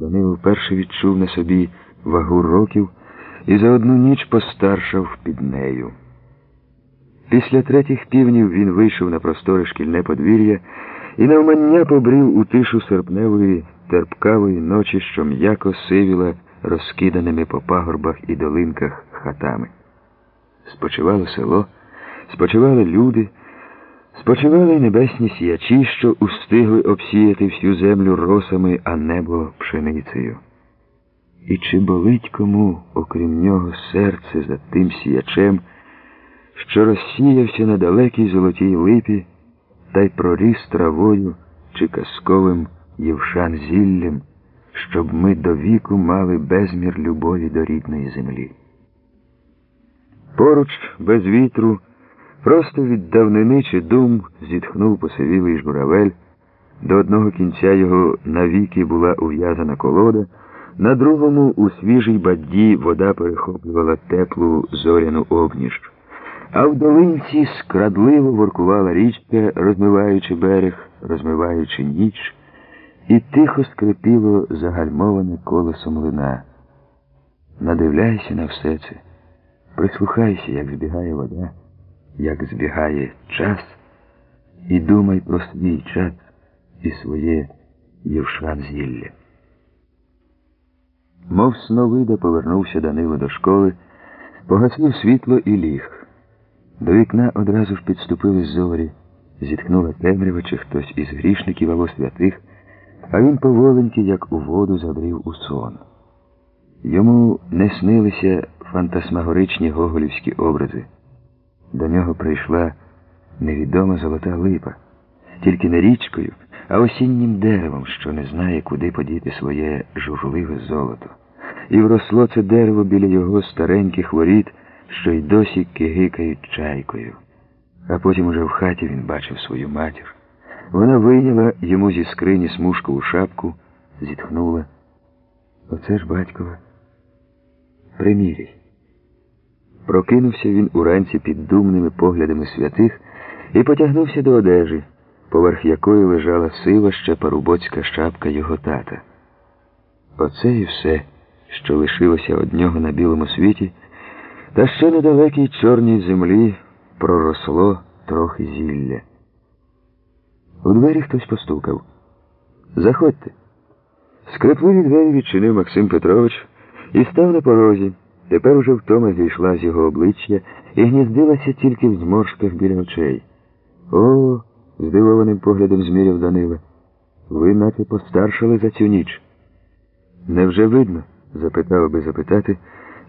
Данило вперше відчув на собі вагу років і за одну ніч постаршав під нею. Після третіх півнів він вийшов на просторе шкільне подвір'я і навмання побрів у тишу серпневої терпкавої ночі, що м'яко сивіла розкиданими по пагорбах і долинках хатами. Спочивало село, спочивали люди, спочивали небесні сіячі, що устигли обсіяти всю землю росами, а небо пшеницею. І чи болить кому, окрім нього, серце за тим сіячем, що розсіявся на далекій золотій липі та й проріс травою чи казковим євшан зіллям, щоб ми до віку мали безмір любові до рідної землі. Поруч, без вітру, просто від давнини чи дум зітхнув посивілий журавель, до одного кінця його навіки була ув'язана колода, на другому у свіжій бадді вода перехоплювала теплу зоряну обніж. А в долинці скрадливо воркувала річка, розмиваючи берег, розмиваючи ніч, і тихо скрипіло загальмоване колесо млина. Надивляйся на все це, прислухайся, як збігає вода, як збігає час, і думай про свій час і своє євшан зілля. Мов сновида повернувся Данило до школи, погасив світло і ліг. До вікна одразу ж підступили зорі, зітхнула темрява чи хтось із грішників або святих, а він поволеньки, як у воду, забрів у сон. Йому не снилися фантасмагоричні гоголівські образи. До нього прийшла невідома золота липа, тільки не річкою, а осіннім деревом, що не знає, куди подіти своє журливе золото. І вросло це дерево біля його стареньких воріт що й досі кигикають чайкою. А потім уже в хаті він бачив свою матір. Вона вийняла йому зі скрині смужкову шапку, зітхнула. Оце ж батькова. Приміряй. Прокинувся він уранці під думними поглядами святих і потягнувся до одежі, поверх якої лежала сива ще парубоцька шапка його тата. Оце і все, що лишилося од нього на білому світі. Та ще на далекій чорній землі проросло трохи зілля. У двері хтось постукав. Заходьте. Скрипливі двері відчинив Максим Петрович і став на порозі. Тепер уже втома зійшла з його обличчя і гніздилася тільки в зморшках біля очей. О, здивованим поглядом зміряв Данила. Ви наче постаршали за цю ніч. Невже видно? запитав, аби запитати.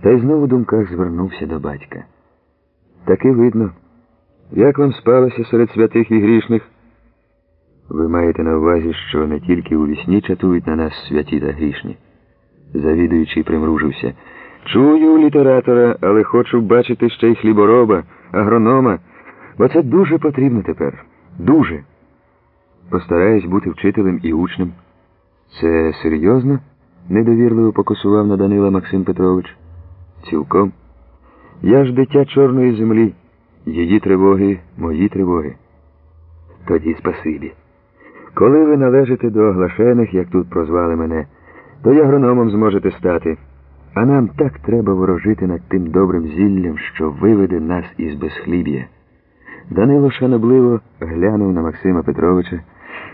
Та й знову в думках звернувся до батька. Таки видно. Як вам спалося серед святих і грішних? Ви маєте на увазі, що не тільки у вісні чатують на нас святі та грішні. Завідуючий примружився. Чую літератора, але хочу бачити ще й хлібороба, агронома, бо це дуже потрібно тепер. Дуже. Постараюсь бути вчителем і учнем. Це серйозно? недовірливо покосував на Данила Максим Петрович. Цілком. Я ж дитя чорної землі, її тривоги, мої тривоги. Тоді спасибі. Коли ви належите до оглашених, як тут прозвали мене, то й агрономом зможете стати. А нам так треба ворожити над тим добрим зіллям, що виведе нас із безхліб'я. Данило шанобливо глянув на Максима Петровича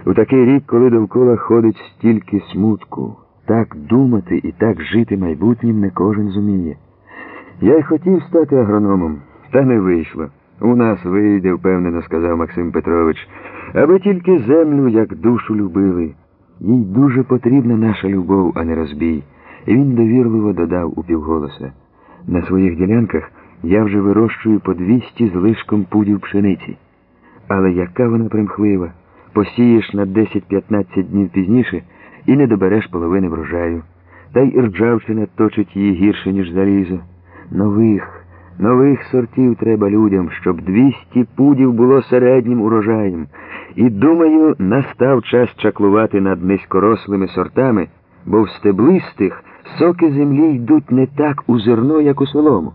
у такий рік, коли довкола ходить стільки смутку. Так думати і так жити майбутнім не кожен зуміє. Я й хотів стати агрономом, та не вийшло. У нас вийде, впевнено сказав Максим Петрович, аби тільки землю, як душу любили. Їй дуже потрібна наша любов, а не розбій. Він довірливо додав упівголоса. На своїх ділянках я вже вирощую по двісті з лишком пудів пшениці. Але яка вона примхлива, посієш на 10-15 днів пізніше і не добереш половини врожаю. Та й ржавчина точить її гірше, ніж залізо. Нових, нових сортів треба людям, щоб 200 пудів було середнім урожаєм. І, думаю, настав час чаклувати над низькорослими сортами, бо в стеблистих соки землі йдуть не так у зерно, як у солому.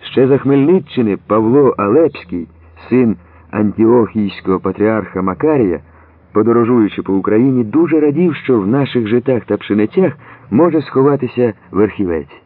Ще за Хмельниччини Павло Алепський, син антіохійського патріарха Макарія, подорожуючи по Україні, дуже радів, що в наших житах та пшеницях може сховатися верхівець.